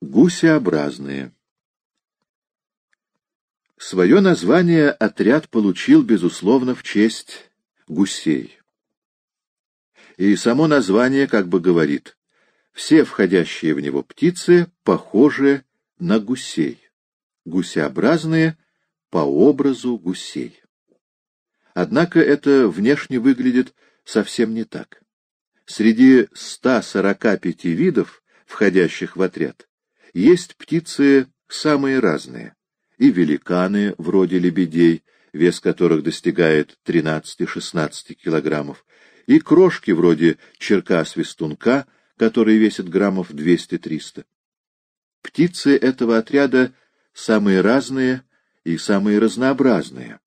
Гусеобразные. Свое название отряд получил, безусловно, в честь гусей. И само название как бы говорит, все входящие в него птицы похожи на гусей, гусеобразные по образу гусей. Однако это внешне выглядит совсем не так. Среди 145 видов, входящих в отряд, есть птицы самые разные, и великаны, вроде лебедей, вес которых достигает 13-16 килограммов, и крошки, вроде черка-свистунка, который весит граммов 200-300. Птицы этого отряда самые разные и самые разнообразные.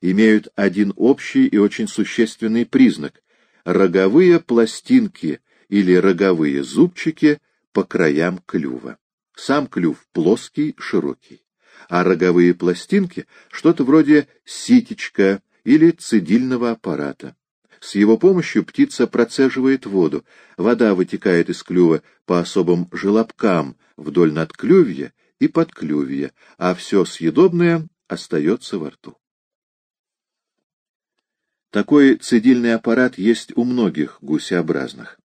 Имеют один общий и очень существенный признак — роговые пластинки или роговые зубчики по краям клюва. Сам клюв плоский, широкий, а роговые пластинки — что-то вроде ситечка или цедильного аппарата. С его помощью птица процеживает воду, вода вытекает из клюва по особым желобкам вдоль надклювья и подклювья, а все съедобное остается во рту. Такой цедильный аппарат есть у многих гусеобразных,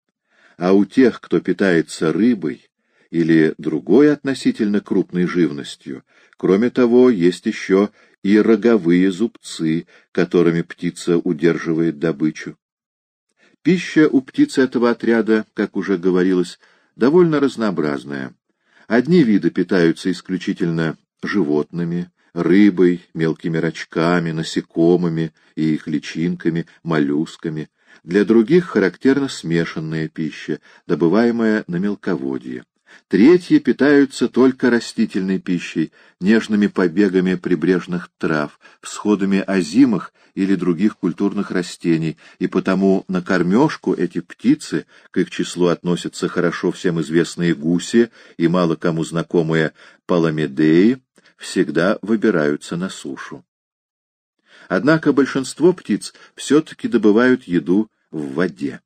а у тех, кто питается рыбой, или другой относительно крупной живностью. Кроме того, есть еще и роговые зубцы, которыми птица удерживает добычу. Пища у птиц этого отряда, как уже говорилось, довольно разнообразная. Одни виды питаются исключительно животными, рыбой, мелкими рачками, насекомыми и их личинками, моллюсками. Для других характерна смешанная пища, добываемая на мелководье. Третьи питаются только растительной пищей, нежными побегами прибрежных трав, всходами озимых или других культурных растений, и потому на кормежку эти птицы, к их числу относятся хорошо всем известные гуси и мало кому знакомые паламедеи, всегда выбираются на сушу. Однако большинство птиц все-таки добывают еду в воде.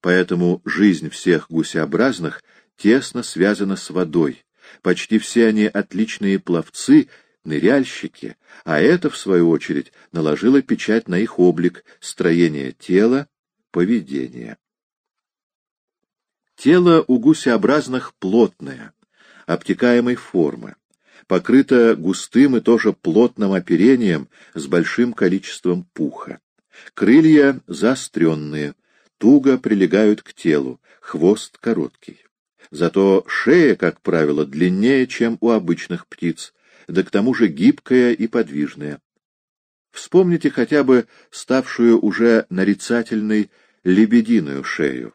Поэтому жизнь всех гусеобразных — тесно связана с водой. Почти все они отличные пловцы, ныряльщики, а это, в свою очередь, наложило печать на их облик, строение тела, поведение. Тело у гусеобразных плотное, обтекаемой формы, покрыто густым и тоже плотным оперением с большим количеством пуха. Крылья заостренные, туго прилегают к телу, хвост короткий. Зато шея, как правило, длиннее, чем у обычных птиц, да к тому же гибкая и подвижная. Вспомните хотя бы ставшую уже нарицательной лебединую шею.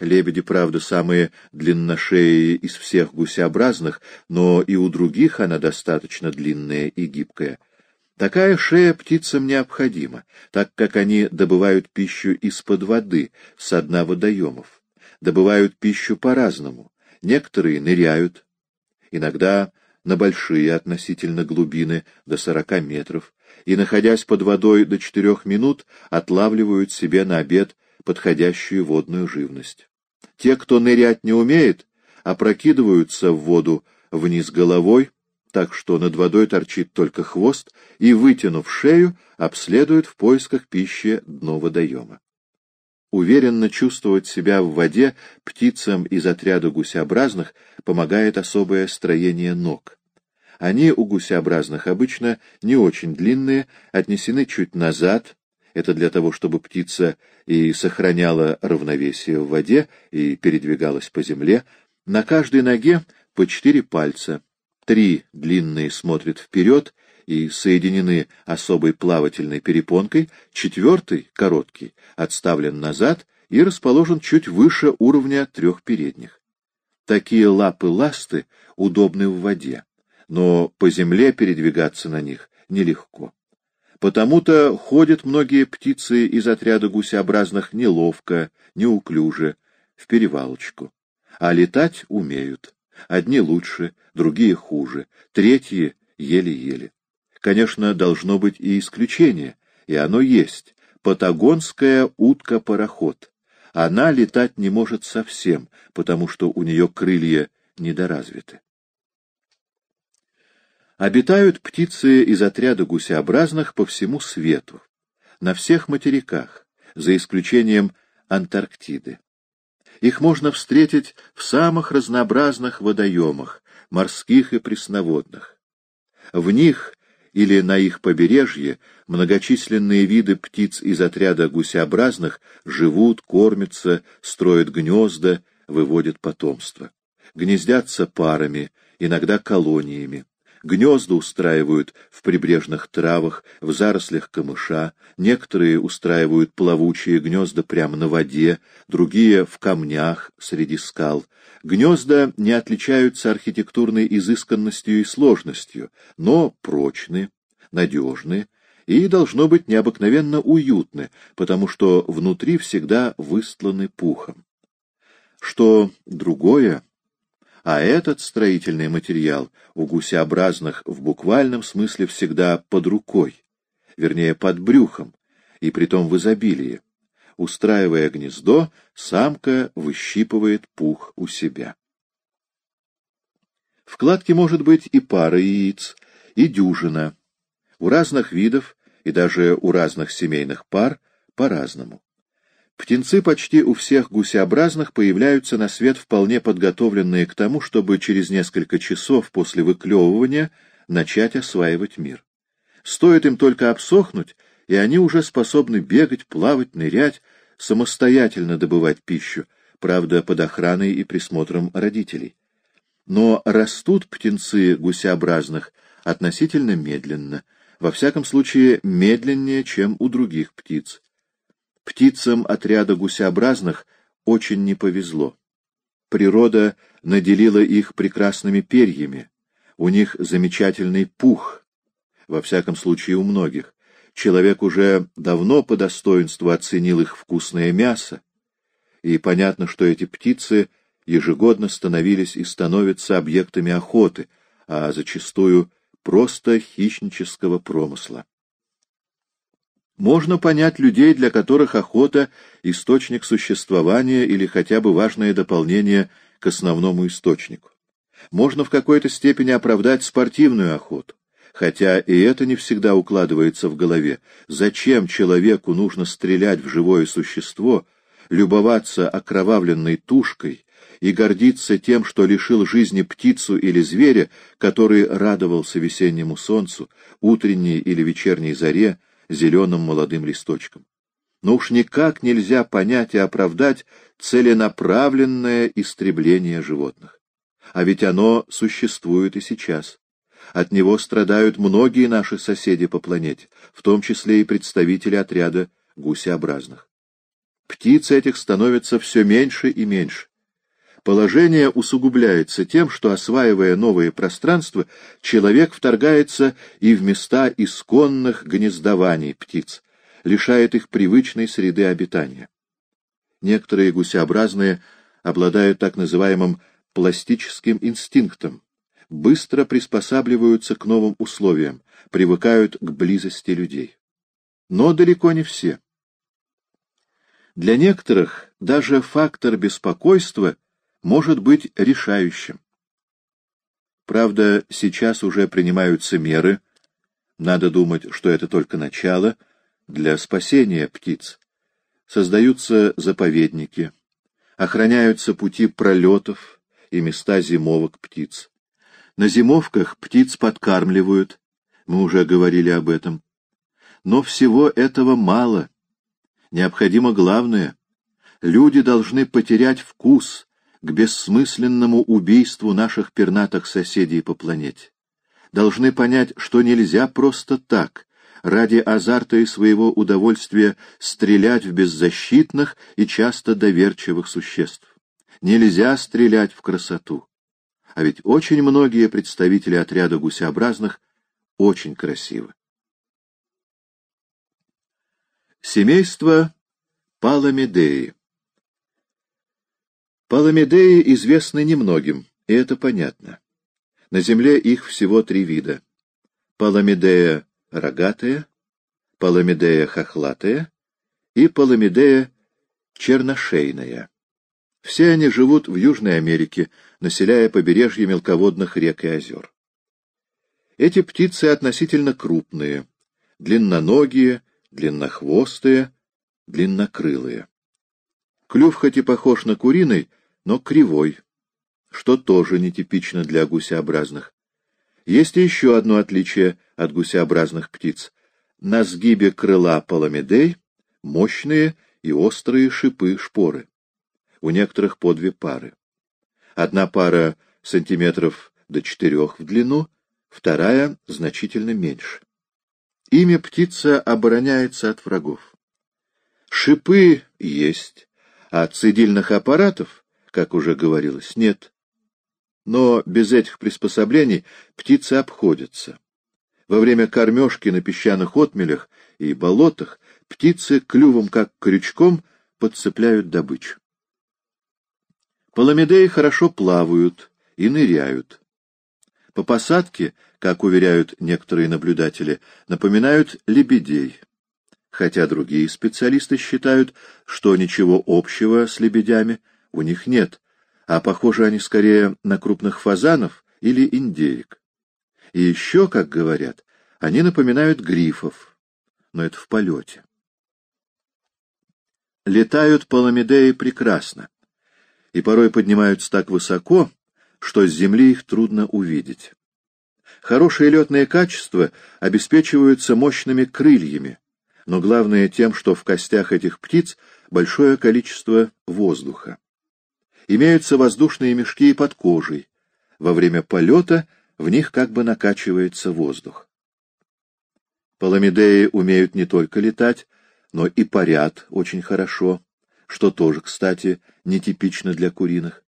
Лебеди, правда, самые длинношеи из всех гусеобразных, но и у других она достаточно длинная и гибкая. Такая шея птицам необходима, так как они добывают пищу из-под воды, с дна водоемов добывают пищу по-разному. Некоторые ныряют, иногда на большие относительно глубины до сорока метров, и, находясь под водой до четырех минут, отлавливают себе на обед подходящую водную живность. Те, кто нырять не умеет, опрокидываются в воду вниз головой, так что над водой торчит только хвост, и, вытянув шею, обследуют в поисках пищи дно водоема. Уверенно чувствовать себя в воде птицам из отряда гусеобразных помогает особое строение ног. Они у гусеобразных обычно не очень длинные, отнесены чуть назад, это для того, чтобы птица и сохраняла равновесие в воде и передвигалась по земле. На каждой ноге по четыре пальца. Три длинные смотрят вперед и соединены особой плавательной перепонкой, четвертый, короткий, отставлен назад и расположен чуть выше уровня трех передних. Такие лапы-ласты удобны в воде, но по земле передвигаться на них нелегко. Потому-то ходят многие птицы из отряда гусеобразных неловко, неуклюже, в перевалочку. А летать умеют. Одни лучше, другие хуже, третьи еле-еле. Конечно, должно быть и исключение, и оно есть. Патагонская утка-пароход. Она летать не может совсем, потому что у нее крылья недоразвиты. Обитают птицы из отряда гусеобразных по всему свету, на всех материках, за исключением Антарктиды. Их можно встретить в самых разнообразных водоемах, морских и пресноводных. В них или на их побережье многочисленные виды птиц из отряда гусеобразных живут, кормятся, строят гнезда, выводят потомство. Гнездятся парами, иногда колониями. Гнезда устраивают в прибрежных травах, в зарослях камыша, некоторые устраивают плавучие гнезда прямо на воде, другие — в камнях среди скал. Гнезда не отличаются архитектурной изысканностью и сложностью, но прочны, надежны и, должно быть, необыкновенно уютны, потому что внутри всегда выстланы пухом. Что другое а этот строительный материал у гусеобразных в буквальном смысле всегда под рукой, вернее, под брюхом, и притом в изобилии. Устраивая гнездо, самка выщипывает пух у себя. В кладке может быть и пара яиц, и дюжина. У разных видов и даже у разных семейных пар по-разному. Птенцы почти у всех гусеобразных появляются на свет вполне подготовленные к тому, чтобы через несколько часов после выклевывания начать осваивать мир. Стоит им только обсохнуть, и они уже способны бегать, плавать, нырять, самостоятельно добывать пищу, правда, под охраной и присмотром родителей. Но растут птенцы гусеобразных относительно медленно, во всяком случае медленнее, чем у других птиц. Птицам отряда гусеобразных очень не повезло. Природа наделила их прекрасными перьями. У них замечательный пух, во всяком случае у многих. Человек уже давно по достоинству оценил их вкусное мясо, и понятно, что эти птицы ежегодно становились и становятся объектами охоты, а зачастую просто хищнического промысла. Можно понять людей, для которых охота — источник существования или хотя бы важное дополнение к основному источнику. Можно в какой-то степени оправдать спортивную охоту, хотя и это не всегда укладывается в голове. Зачем человеку нужно стрелять в живое существо, любоваться окровавленной тушкой и гордиться тем, что лишил жизни птицу или зверя, который радовался весеннему солнцу, утренней или вечерней заре, зеленым молодым листочком. Но уж никак нельзя понять и оправдать целенаправленное истребление животных. А ведь оно существует и сейчас. От него страдают многие наши соседи по планете, в том числе и представители отряда гусеобразных. Птиц этих становится все меньше и меньше. Положение усугубляется тем, что, осваивая новые пространства, человек вторгается и в места исконных гнездований птиц, лишает их привычной среды обитания. Некоторые гусеобразные обладают так называемым пластическим инстинктом, быстро приспосабливаются к новым условиям, привыкают к близости людей. Но далеко не все. Для некоторых даже фактор беспокойства может быть решающим. Правда, сейчас уже принимаются меры, надо думать, что это только начало, для спасения птиц. Создаются заповедники, охраняются пути пролетов и места зимовок птиц. На зимовках птиц подкармливают, мы уже говорили об этом. Но всего этого мало. Необходимо главное. Люди должны потерять вкус к бессмысленному убийству наших пернатых соседей по планете. Должны понять, что нельзя просто так, ради азарта и своего удовольствия, стрелять в беззащитных и часто доверчивых существ. Нельзя стрелять в красоту. А ведь очень многие представители отряда гусеобразных очень красивы. Семейство Паламидеи Паламидеи известны немногим, и это понятно. На Земле их всего три вида. Паламидея рогатая, Паламидея хохлатая и Паламидея черношейная. Все они живут в Южной Америке, населяя побережье мелководных рек и озер. Эти птицы относительно крупные, длинноногие, длиннохвостые, длиннокрылые. Клюв хоть и похож на куриный, но кривой, что тоже нетипично для гусеобразных. Есть еще одно отличие от гусеобразных птиц. На сгибе крыла паламидей мощные и острые шипы-шпоры. У некоторых по две пары. Одна пара сантиметров до четырех в длину, вторая значительно меньше. Ими птица обороняется от врагов. Шипы есть, а цедильных аппаратов, как уже говорилось, нет. Но без этих приспособлений птицы обходятся. Во время кормежки на песчаных отмелях и болотах птицы клювом, как крючком, подцепляют добычу. Паламидеи хорошо плавают и ныряют. По посадке, как уверяют некоторые наблюдатели, напоминают лебедей, хотя другие специалисты считают, что ничего общего с лебедями у них нет, а похожи они скорее на крупных фазанов или индеек. И еще, как говорят, они напоминают грифов, но это в полете. Летают паламидеи прекрасно, и порой поднимаются так высоко, что с земли их трудно увидеть. Хорошие летные качества обеспечиваются мощными крыльями, но главное тем, что в костях этих птиц большое количество воздуха. Имеются воздушные мешки под кожей. Во время полета в них как бы накачивается воздух. Паламидеи умеют не только летать, но и парят очень хорошо, что тоже, кстати, нетипично для куриных.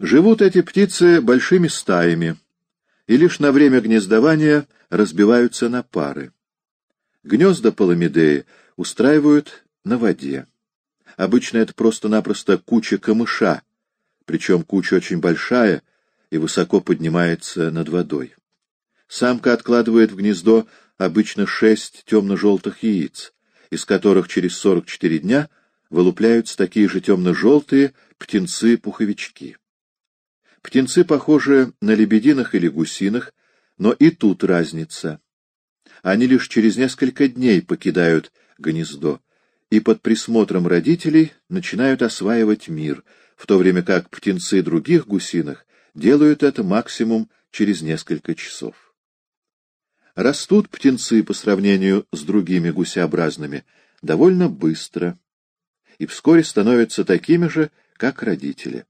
Живут эти птицы большими стаями и лишь на время гнездования разбиваются на пары. Гнезда паламидеи устраивают на воде. Обычно это просто-напросто куча камыша, причем куча очень большая и высоко поднимается над водой. Самка откладывает в гнездо обычно шесть темно-желтых яиц, из которых через 44 дня вылупляются такие же темно-желтые птенцы-пуховички. Птенцы похожи на лебединых или гусиных, но и тут разница. Они лишь через несколько дней покидают гнездо и под присмотром родителей начинают осваивать мир, в то время как птенцы других гусиных делают это максимум через несколько часов. Растут птенцы по сравнению с другими гусеобразными довольно быстро и вскоре становятся такими же, как родители.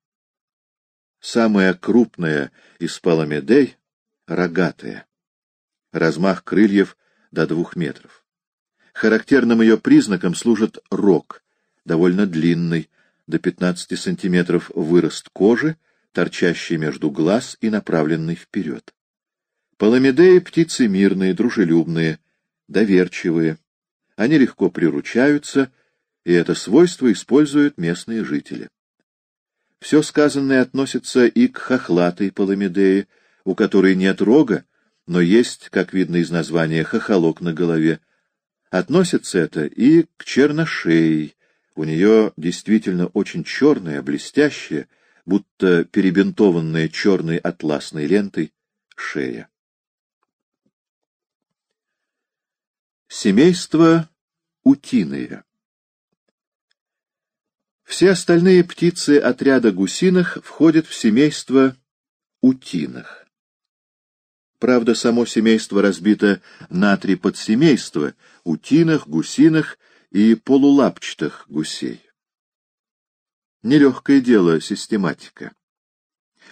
Самая крупная из паламедей — рогатая. Размах крыльев до двух метров. Характерным ее признаком служит рог, довольно длинный, до 15 сантиметров вырост кожи, торчащий между глаз и направленный вперед. Паламидеи — птицы мирные, дружелюбные, доверчивые. Они легко приручаются, и это свойство используют местные жители. Все сказанное относится и к хохлатой паламидее, у которой нет рога, но есть, как видно из названия, хохолок на голове. Относится это и к черношеей. У нее действительно очень черная, блестящая, будто перебинтованная черной атласной лентой, шея. Семейство утиные. Все остальные птицы отряда гусиных входят в семейство утиных. Правда, само семейство разбито на три подсемейства — утиных, гусиных и полулапчатых гусей. Нелегкое дело систематика.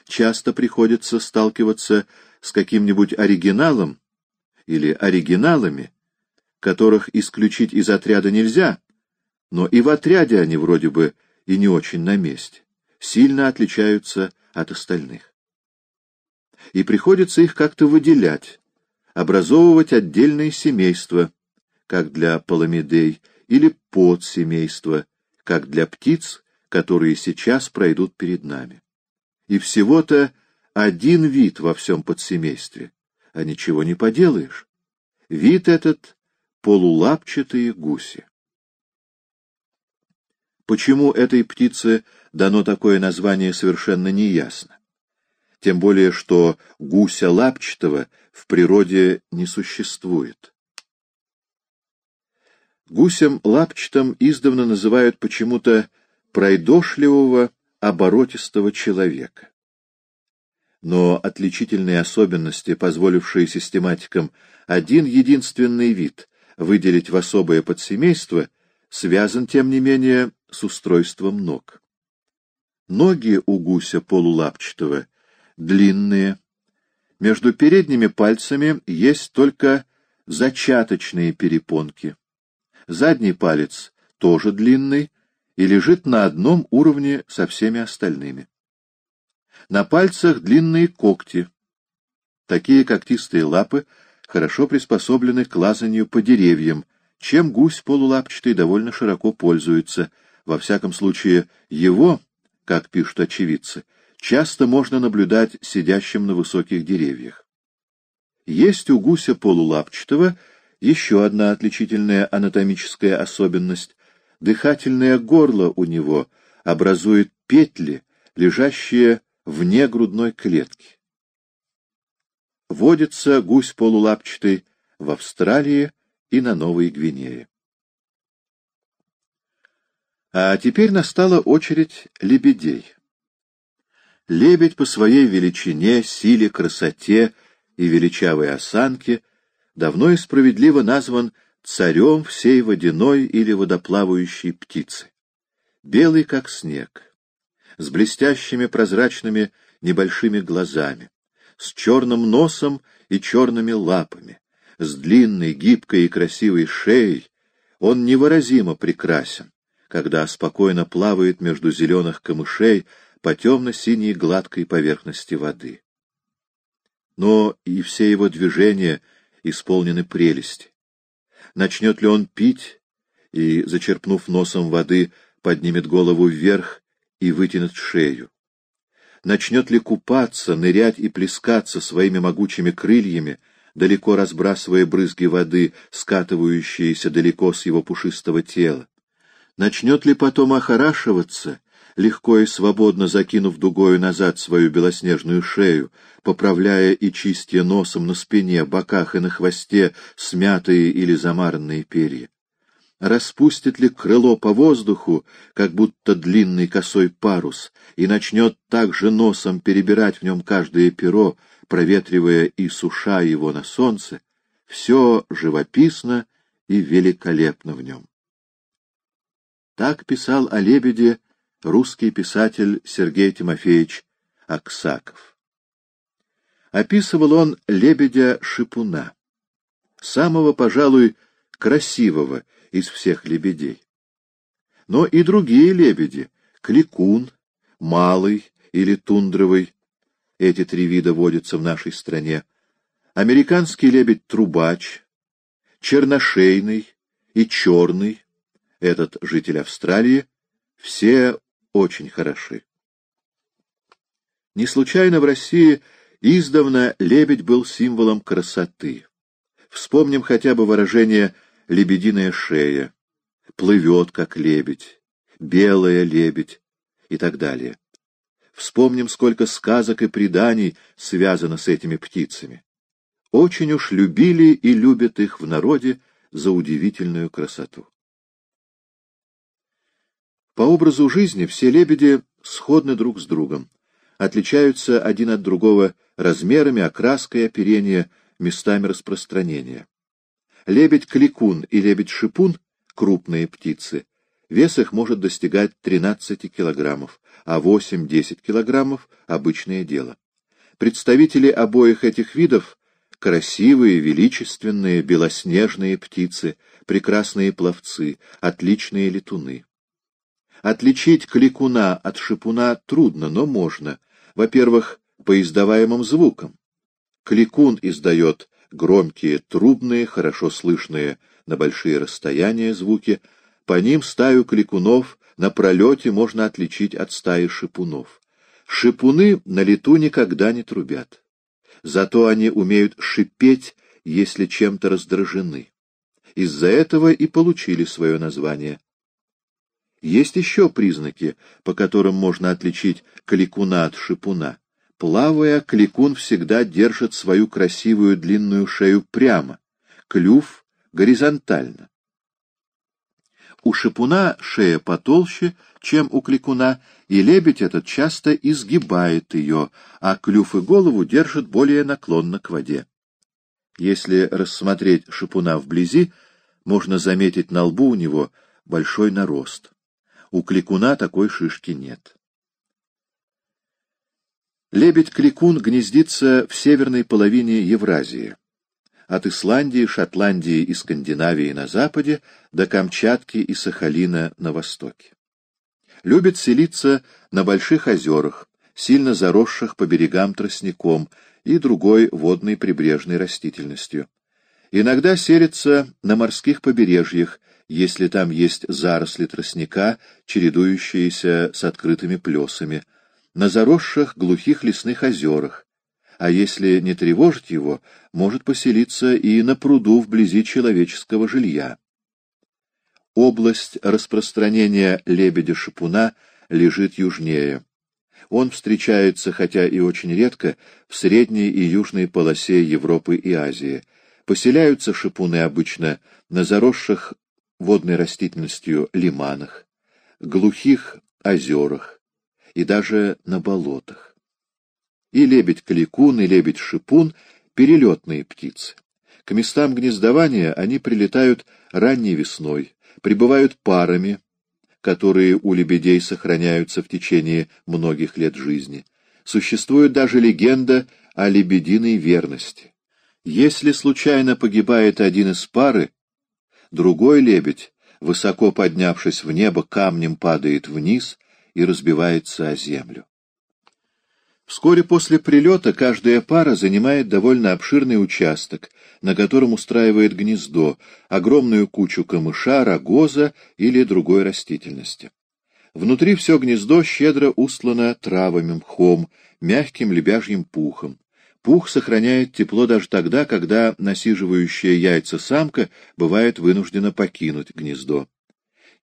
Часто приходится сталкиваться с каким-нибудь оригиналом или оригиналами, которых исключить из отряда нельзя, но и в отряде они вроде бы и не очень на месте, сильно отличаются от остальных. И приходится их как-то выделять, образовывать отдельные семейства, как для паламидей, или подсемейства, как для птиц, которые сейчас пройдут перед нами. И всего-то один вид во всем подсемействе, а ничего не поделаешь. Вид этот полулапчатые гуси. Почему этой птице дано такое название, совершенно неясно. Тем более, что гуся лапчатого в природе не существует. Гусем лапчатым издавна называют почему-то пройдошливого, оборотистого человека. Но отличительные особенности, позволившие систематикам один единственный вид выделить в особое подсемейство, связан, тем не менее, с устройством ног. Ноги у гуся полулапчатого длинные. Между передними пальцами есть только зачаточные перепонки. Задний палец тоже длинный и лежит на одном уровне со всеми остальными. На пальцах длинные когти. Такие когтистые лапы хорошо приспособлены к лазанию по деревьям, чем гусь полулапчатый довольно широко пользуется. Во всяком случае, его, как пишут очевидцы, часто можно наблюдать сидящим на высоких деревьях. Есть у гуся полулапчатого еще одна отличительная анатомическая особенность. Дыхательное горло у него образует петли, лежащие вне грудной клетки. Водится гусь полулапчатый в Австралии и на Новой Гвинее. А теперь настала очередь лебедей. Лебедь по своей величине, силе, красоте и величавой осанке давно и справедливо назван царем всей водяной или водоплавающей птицы. Белый, как снег, с блестящими прозрачными небольшими глазами, с черным носом и черными лапами, с длинной, гибкой и красивой шеей, он невыразимо прекрасен, когда спокойно плавает между зеленых камышей, по темно-синей гладкой поверхности воды. Но и все его движения исполнены прелести. Начнет ли он пить и, зачерпнув носом воды, поднимет голову вверх и вытянет шею? Начнет ли купаться, нырять и плескаться своими могучими крыльями, далеко разбрасывая брызги воды, скатывающиеся далеко с его пушистого тела? Начнет ли потом охорашиваться легко и свободно закинув дугою назад свою белоснежную шею, поправляя и чистя носом на спине, боках и на хвосте смятые или замаранные перья. Распустит ли крыло по воздуху, как будто длинный косой парус, и начнет также носом перебирать в нем каждое перо, проветривая и суша его на солнце, все живописно и великолепно в нем. Так писал о лебеде русский писатель Сергей Тимофеевич Аксаков. Описывал он лебедя-шипуна, самого, пожалуй, красивого из всех лебедей. Но и другие лебеди — кликун, малый или тундровый, эти три вида водятся в нашей стране, американский лебедь-трубач, черношейный и черный, этот житель Австралии, все очень хороши. Не случайно в России издавна лебедь был символом красоты. Вспомним хотя бы выражение «лебединая шея», «плывет, как лебедь», «белая лебедь» и так далее. Вспомним, сколько сказок и преданий связано с этими птицами. Очень уж любили и любят их в народе за удивительную красоту. По образу жизни все лебеди сходны друг с другом, отличаются один от другого размерами, окраской оперения, местами распространения. Лебедь-кликун и лебедь-шипун — крупные птицы. Вес их может достигать 13 килограммов, а 8-10 килограммов — обычное дело. Представители обоих этих видов — красивые, величественные, белоснежные птицы, прекрасные пловцы, отличные летуны. Отличить кликуна от шипуна трудно, но можно. Во-первых, по издаваемым звукам. Кликун издает громкие, трубные, хорошо слышные на большие расстояния звуки. По ним стаю кликунов на пролете можно отличить от стаи шипунов. Шипуны на лету никогда не трубят. Зато они умеют шипеть, если чем-то раздражены. Из-за этого и получили свое название. Есть еще признаки, по которым можно отличить кликуна от шипуна. Плавая, кликун всегда держит свою красивую длинную шею прямо, клюв горизонтально. У шипуна шея потолще, чем у кликуна, и лебедь этот часто изгибает ее, а клюв и голову держит более наклонно к воде. Если рассмотреть шипуна вблизи, можно заметить на лбу у него большой нарост. У кликуна такой шишки нет. Лебедь-кликун гнездится в северной половине Евразии от Исландии, Шотландии и Скандинавии на западе до Камчатки и Сахалина на востоке. Любит селиться на больших озерах, сильно заросших по берегам тростником и другой водной прибрежной растительностью. Иногда селится на морских побережьях, если там есть заросли тростника, чередующиеся с открытыми плесами, на заросших глухих лесных озерах, а если не тревожить его, может поселиться и на пруду вблизи человеческого жилья. Область распространения лебедя-шипуна лежит южнее. Он встречается, хотя и очень редко, в средней и южной полосе Европы и Азии. Поселяются шипуны обычно на заросших водной растительностью лиманах, глухих озерах и даже на болотах и лебедь-каликун, и лебедь-шипун — перелетные птицы. К местам гнездования они прилетают ранней весной, прибывают парами, которые у лебедей сохраняются в течение многих лет жизни. Существует даже легенда о лебединой верности. Если случайно погибает один из пары, другой лебедь, высоко поднявшись в небо, камнем падает вниз и разбивается о землю. Вскоре после прилета каждая пара занимает довольно обширный участок, на котором устраивает гнездо, огромную кучу камыша, рогоза или другой растительности. Внутри все гнездо щедро устлано травами, мхом, мягким лебяжьим пухом. Пух сохраняет тепло даже тогда, когда насиживающая яйца самка бывает вынуждена покинуть гнездо.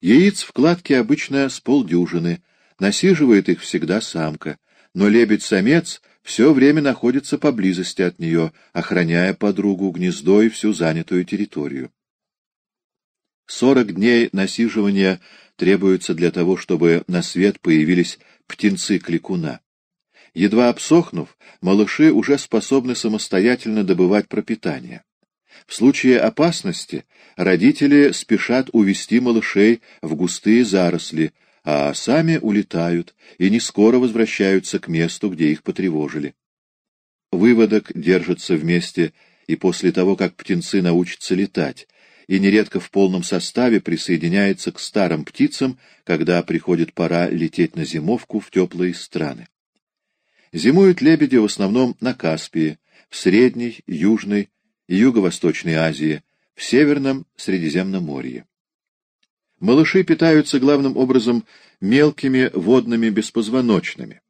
Яиц в кладке обычно с полдюжины, насиживает их всегда самка но лебедь-самец все время находится поблизости от нее, охраняя подругу, гнездо и всю занятую территорию. Сорок дней насиживания требуются для того, чтобы на свет появились птенцы кликуна. Едва обсохнув, малыши уже способны самостоятельно добывать пропитание. В случае опасности родители спешат увести малышей в густые заросли, а сами улетают и не скоро возвращаются к месту, где их потревожили. Выводок держится вместе и после того, как птенцы научатся летать, и нередко в полном составе присоединяется к старым птицам, когда приходит пора лететь на зимовку в теплые страны. Зимуют лебеди в основном на Каспии, в Средней, Южной и Юго-Восточной Азии, в Северном Средиземноморье. Малыши питаются главным образом мелкими водными беспозвоночными,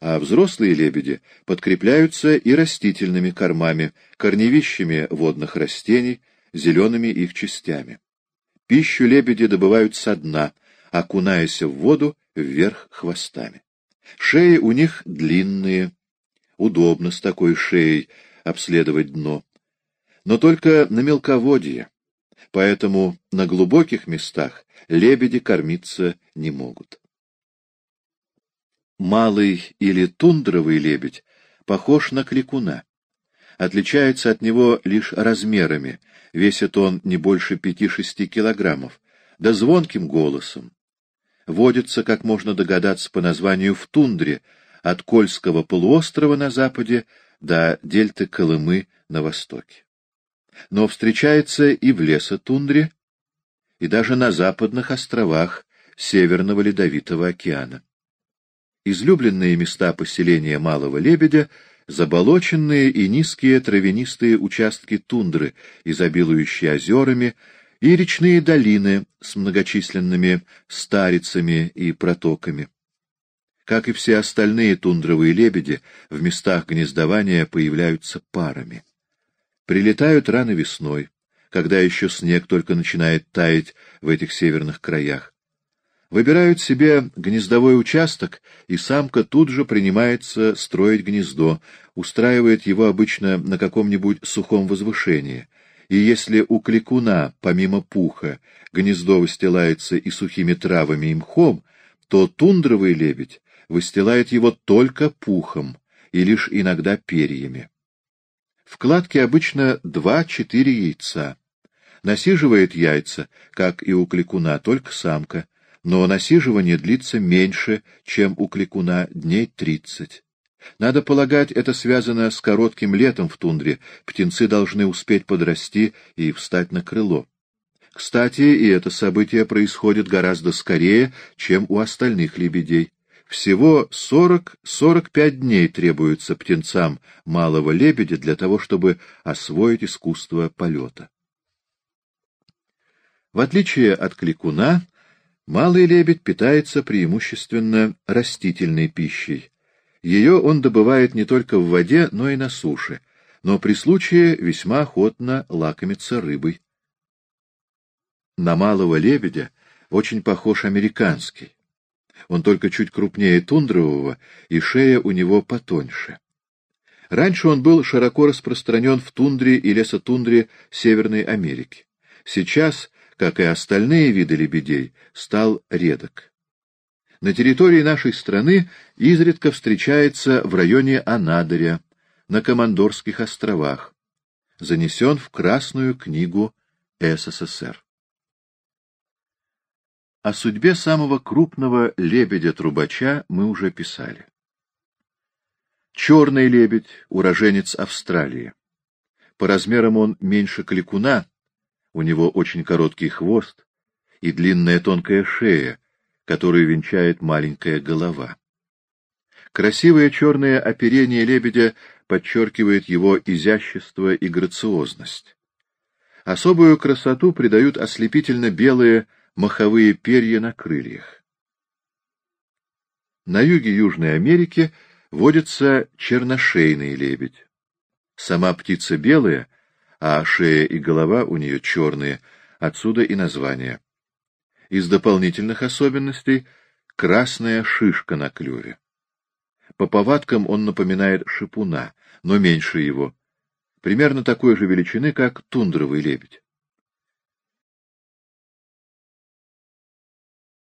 а взрослые лебеди подкрепляются и растительными кормами, корневищами водных растений, зелеными их частями. Пищу лебеди добывают со дна, окунаясь в воду вверх хвостами. Шеи у них длинные, удобно с такой шеей обследовать дно. Но только на мелководье, поэтому на глубоких местах лебеди кормиться не могут. Малый или тундровый лебедь похож на кликуна. Отличается от него лишь размерами, весит он не больше пяти-шести килограммов, да звонким голосом. Водится, как можно догадаться по названию, в тундре, от Кольского полуострова на западе до дельты Колымы на востоке но встречается и в лесотундре, и даже на западных островах Северного Ледовитого океана. Излюбленные места поселения малого лебедя — заболоченные и низкие травянистые участки тундры, изобилующие озерами, и речные долины с многочисленными старицами и протоками. Как и все остальные тундровые лебеди, в местах гнездования появляются парами. Прилетают рано весной, когда еще снег только начинает таять в этих северных краях. Выбирают себе гнездовой участок, и самка тут же принимается строить гнездо, устраивает его обычно на каком-нибудь сухом возвышении. И если у кликуна, помимо пуха, гнездо выстилается и сухими травами и мхом, то тундровый лебедь выстилает его только пухом и лишь иногда перьями. В кладке обычно два-четыре яйца. Насиживает яйца, как и у кликуна, только самка — но насиживание длится меньше, чем у кликуна дней тридцать. Надо полагать, это связано с коротким летом в тундре, птенцы должны успеть подрасти и встать на крыло. Кстати, и это событие происходит гораздо скорее, чем у остальных лебедей. Всего 40-45 дней требуется птенцам малого лебедя для того, чтобы освоить искусство полета. В отличие от кликуна, Малый лебедь питается преимущественно растительной пищей. Ее он добывает не только в воде, но и на суше, но при случае весьма охотно лакомится рыбой. На малого лебедя очень похож американский. Он только чуть крупнее тундрового, и шея у него потоньше. Раньше он был широко распространен в тундре и лесотундре Северной Америки. Сейчас как и остальные виды лебедей, стал редок. На территории нашей страны изредка встречается в районе Анадыря, на Командорских островах. Занесен в Красную книгу СССР. О судьбе самого крупного лебедя-трубача мы уже писали. Черный лебедь — уроженец Австралии. По размерам он меньше кликуна, у него очень короткий хвост и длинная тонкая шея, которую венчает маленькая голова. Красивое черное оперение лебедя подчеркивает его изящество и грациозность. Особую красоту придают ослепительно белые маховые перья на крыльях. На юге Южной Америки водится черношейный лебедь. Сама птица белая — а шея и голова у нее черные, отсюда и название. Из дополнительных особенностей — красная шишка на клюве. По повадкам он напоминает шипуна, но меньше его, примерно такой же величины, как тундровый лебедь.